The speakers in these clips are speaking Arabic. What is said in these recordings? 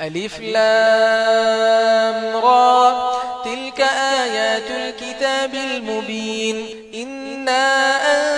ألف لام را. تلك آيات الكتاب المبين. إنا أنزلنا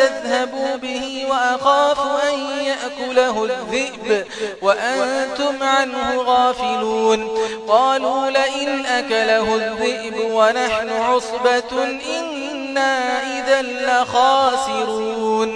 تذهبوا به وأخاف أن يأكله الذئب وأنتم عنه غافلون. قالوا لئن أكله الذئب ونحن عصبة إنا إذا لخاسرون.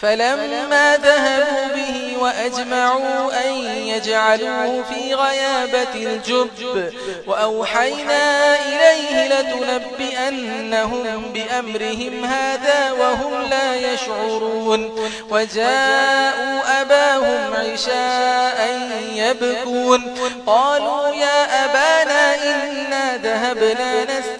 فلما ذهبوا به وأجمعوا أن يجعلوه في غيابة الجب. وأوحينا إليه لتنبئنهم بأمرهم هذا وهم لا يشعرون. وجاءوا أباهم عشاء يبكون. قالوا يا أبانا إنا ذهبنا نستطيع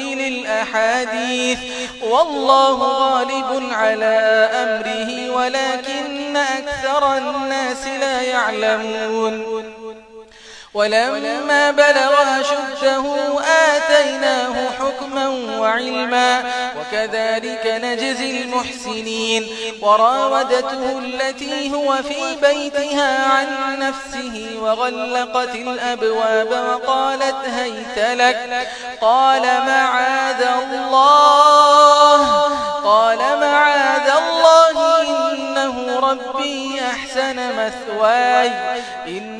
تأويل الأحاديث. والله غالب على أمره ولكن أكثر الناس لا يعلمون. ولما بلغ شده آتيناه حكما وعلما وكذلك نجزي المحسنين وراودته التي هو في بيتها عن نفسه وغلقت الأبواب وقالت هيت لك قال معاذ الله قال معاذ الله إنه ربي أحسن مثواي إن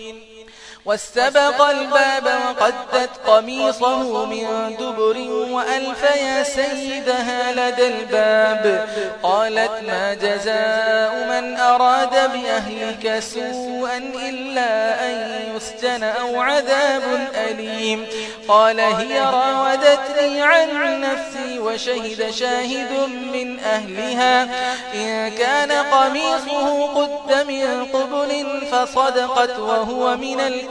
واستبق الباب وقدت قميصه من دبر وألف يا سيدها لدى الباب. قالت ما جزاء من أراد بأهلك سوءا إلا أن يسجن أو عذاب أليم. قال هي راودتني عن نفسي وشهد شاهد من أهلها. إن كان قميصه قد من قبل فصدقت وهو من الكريم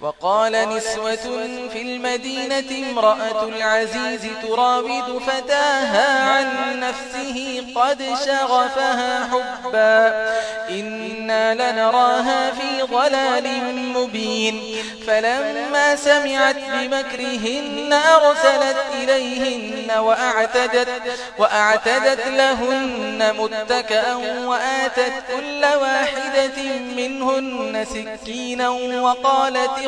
وقال نسوة في المدينة امرأة العزيز تراود فتاها عن نفسه قد شغفها حبا. إنا لنراها في ضلال مبين. فلما سمعت بمكرهن أرسلت إليهن وأعتدت, وأعتدت لهن متكأا وآتت كل واحدة منهن سكينا وقالت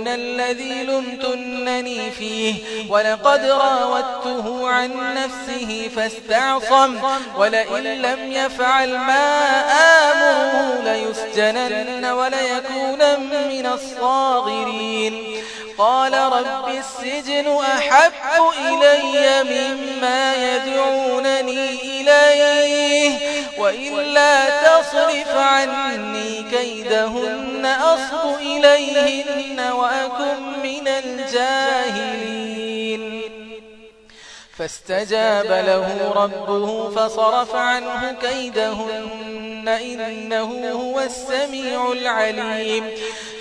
الذي لمتنني فيه ولقد راودته عن نفسه فاستعصم ولئن لم يفعل ما آمره ليسجنن وليكون من الصاغرين. قال رب السجن أحب إلي مما يدعونني إليه وإلا تصرف عني كيدهن أصب إليهن وأكن من الجاهلين فاستجاب له ربه فصرف عنه كيدهن إنه هو السميع العليم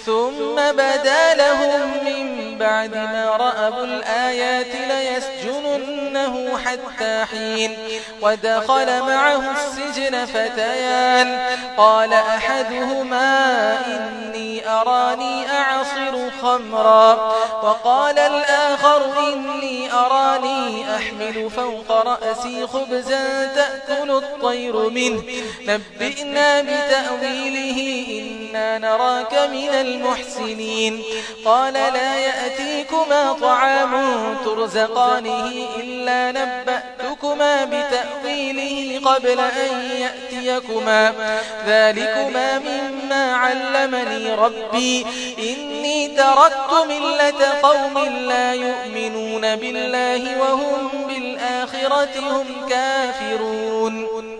ثم بدا لهم من بعد ما رأبوا الآيات ليسجننه حتى حين ودخل معه السجن فتيان قال أحدهما إن أراني أعصر خمرا وقال الآخر إني أراني أحمل فوق رأسي خبزا تأكل الطير منه. نبئنا بتأويله إن إنا نراك من المحسنين. قال لا يأتيكما طعام ترزقانه إلا نبأتكما بتأويله قبل أن يأتيكما. ذلكما مما علمني ربي. إني تركت ملة قوم لا يؤمنون بالله وهم بالآخرة هم كافرون.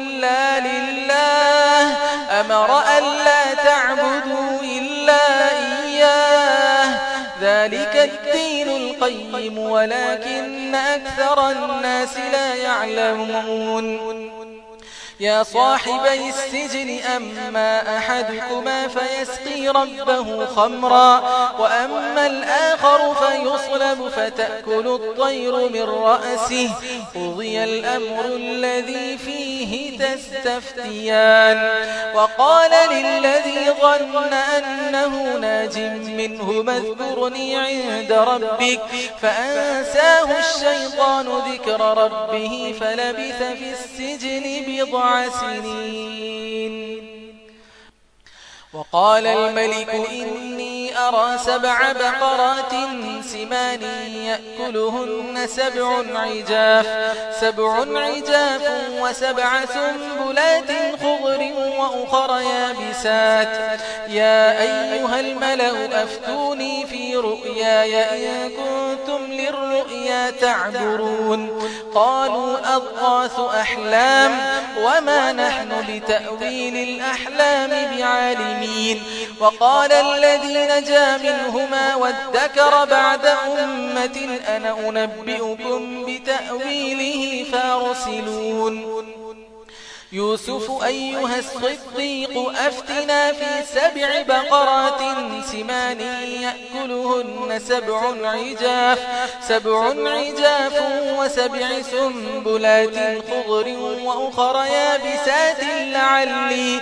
إلا لله. أمر أن لا تعبدوا إلا إياه. ذلك الدين القيم ولكن أكثر الناس لا يعلمون. يا صاحبي السجن أما أحدكما فيسقي ربه خمرا وأما الآخر فيصلب فتأكل الطير من رأسه. قضي الأمر الذي فيه تستفتيان. وقال للذي ظن أنه ناج منه مذكرني عند ربك فأنساه الشيطان ذكر ربه فلبث في السجن بضعا بضع سنين وقال الملك إني أرى سبع بقرات سمان يأكلهن سبع عجاف, سبع عجاف وسبع سنبلات خضر وأخر يابسات. يا أيها الملأ أفتوني في رؤياي إن كنتم للرؤيا تعبرون. قالوا أضغاث أحلام وما نحن لتأويل الأحلام بعالمين. وقال الذين جاءوا منهما وادكر بعد أمة أنا أنبئكم بتأويله فارسلون. يوسف أيها الصديق أفتنا في سبع بقرات سمان يأكلهن سبع عجاف, سبع عجاف وسبع سنبلات خضر وأخر يابسات لعلي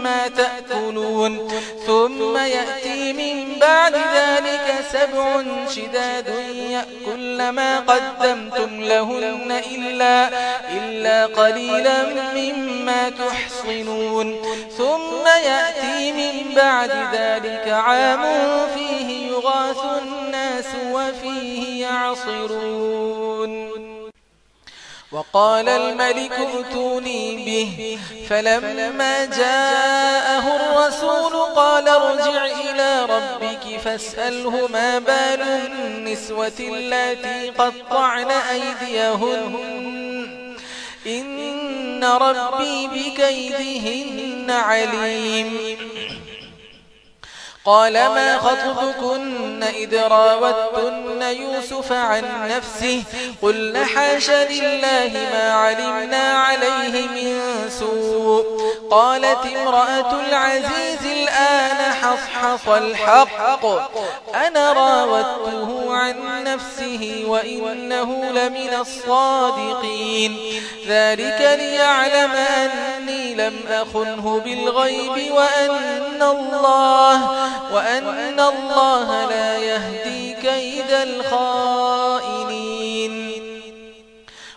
مما تأكلون ثم يأتي من بعد ذلك سبع شداد يأكل ما قدمتم لهن إلا, إلا قليلا مما تحصنون. ثم يأتي من بعد ذلك عام فيه يغاث الناس وفيه يعصرون. وقال الملك اتوني به. فلما جاءه الرسول قال ارجع إلى ربك فاسأله ما بال النسوة التي قطعن أيديهن. إن ربي بكيدهن عليم. قال ما خطبكن إذ راوتن يوسف عن نفسه؟ قل حاش لله ما علمنا عليه من سوء. قالت امرأة العزيز الآن حصحص الحق. أنا راوته عن نفسه وإنه لمن الصادقين. ذلك ليعلم أني لم أخنه بالغيب وأن الله وأن الله لا يهدي كيد الخائنين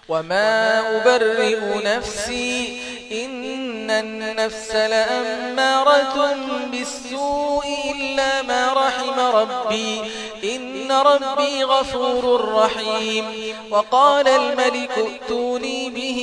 وما أبرئ نفسي إن النفس لأمارة بالسوء إلا ما رحم ربي إن ربي غفور رحيم وقال الملك اتوني به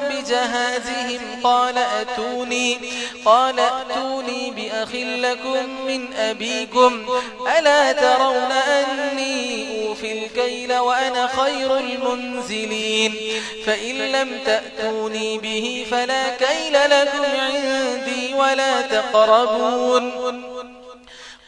بجهازهم قال أتوني قال أتوني بأخ لكم من أبيكم ألا ترون أني أوفي الكيل وأنا خير المنزلين فإن لم تأتوني به فلا كيل لكم عندي ولا تقربون۔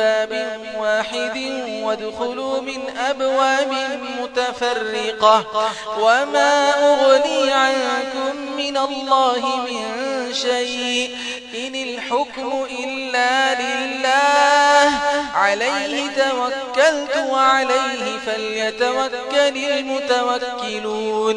باب واحد وادخلوا من أبواب متفرقة وما أغني عنكم من الله من شيء إن الحكم إلا لله عليه توكلت وعليه فليتوكل المتوكلون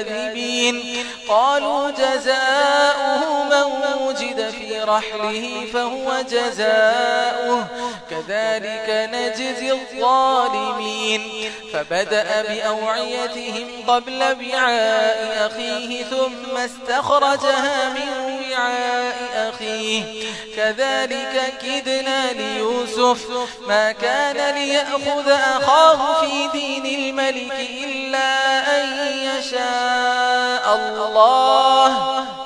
الكاذبين قالوا جزاؤه من وجد رحله فهو جزاؤه. كذلك نجزي الظالمين. فبدأ بأوعيتهم قبل بعاء أخيه ثم استخرجها من وعاء أخيه. كذلك كدنا ليوسف. ما كان ليأخذ أخاه في دين الملك إلا أن يشاء الله.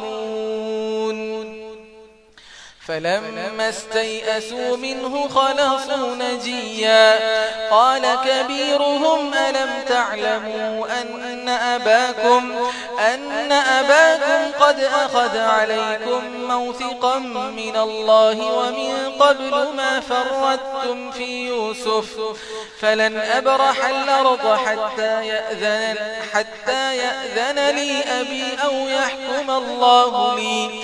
فلما استيئسوا منه خلصوا نجيا. قال كبيرهم ألم تعلموا أن أباكم, أن أباكم قد أخذ عليكم موثقا من الله ومن قبل ما فردتم في يوسف؟ فلن أبرح الأرض حتى يأذن, حتى يأذن لي أبي أو يحكم الله لي.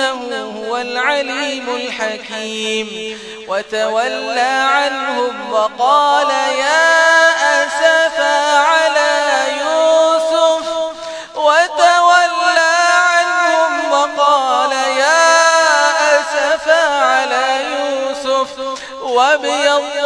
إنه هو العليم الحكيم. وتولى عنهم وقال يا أسفا على يوسف. وتولى عنهم وقال يا أسفا على يوسف. وبيض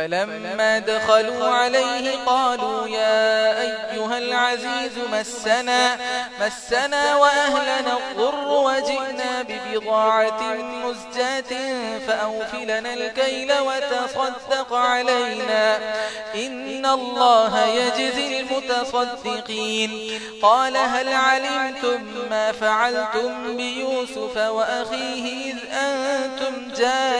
فلما دخلوا عليه قالوا يا أيها العزيز مسنا, مسنا وأهلنا الضر وجئنا ببضاعة مزجاة فأوفلنا الكيل وتصدق علينا. إن الله يجزي المتصدقين. قال هل علمتم ما فعلتم بيوسف وأخيه إذ أنتم جاهلين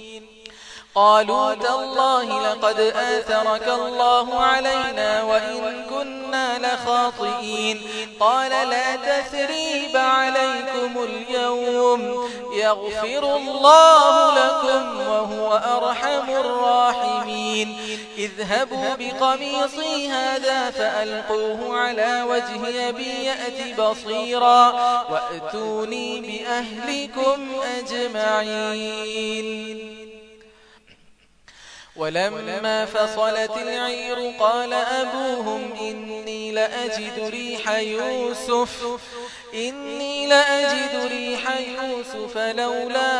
قالوا تالله لقد آثرك الله علينا وإن كنا لخاطئين. قال لا تثريب عليكم اليوم. يغفر الله لكم وهو أرحم الراحمين. اذهبوا بقميصي هذا فألقوه على وجه أبي يأتي بصيرا. وأتوني بأهلكم أجمعين. ولما فصلت العير قال أبوهم إني لأجد ريح يوسف. إني لأجد ريح يوسف لولا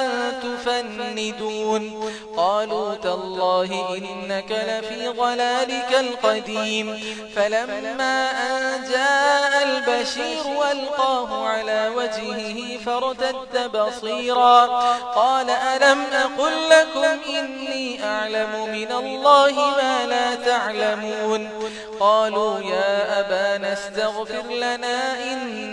أن تفندون. قالوا تالله إنك لفي ضلالك القديم. فلما أن جاء البشير والقاه على وجهه فارتد بصيرا. قال ألم أقل لكم إني أعلم من الله ما لا تعلمون. قالوا يا أبانا استغفر لنا إن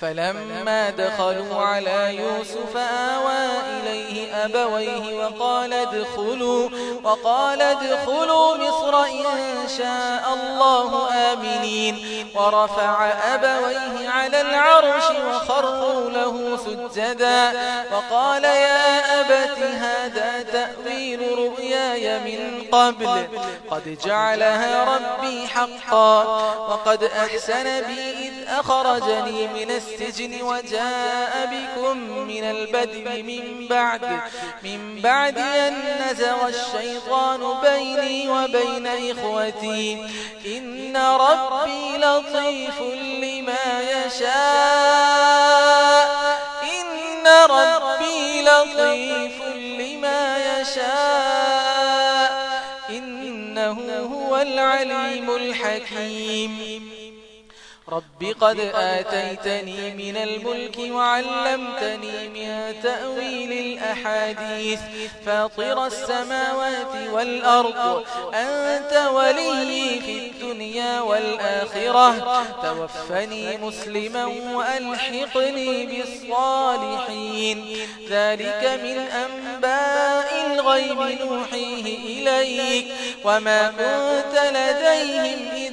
فلما دخلوا على يوسف آوى إليه أبويه وقال ادخلوا, وقال ادخلوا مصر إن شاء الله آمنين. ورفع أبويه على العرش وخرقوا له سجدا. وقال يا أبت هذا تأويل رؤياي من قبل. قد جعلها ربي حقا. وقد أحسن بي إذ أخرجني من السجد السجن وجاء بكم من البدو من بعد من بعد أن نزغ الشيطان بيني وبين إخوتي. إن ربي لطيف لما يشاء. إن ربي بقد آتيتني من الملك وعلمتني من تأويل الأحاديث. فاطر السماوات والأرض أنت ولي في الدنيا والآخرة. توفني مسلما وألحقني بالصالحين. ذلك من أنباء الغيب نوحيه إليك. وما كنت لديهم إذ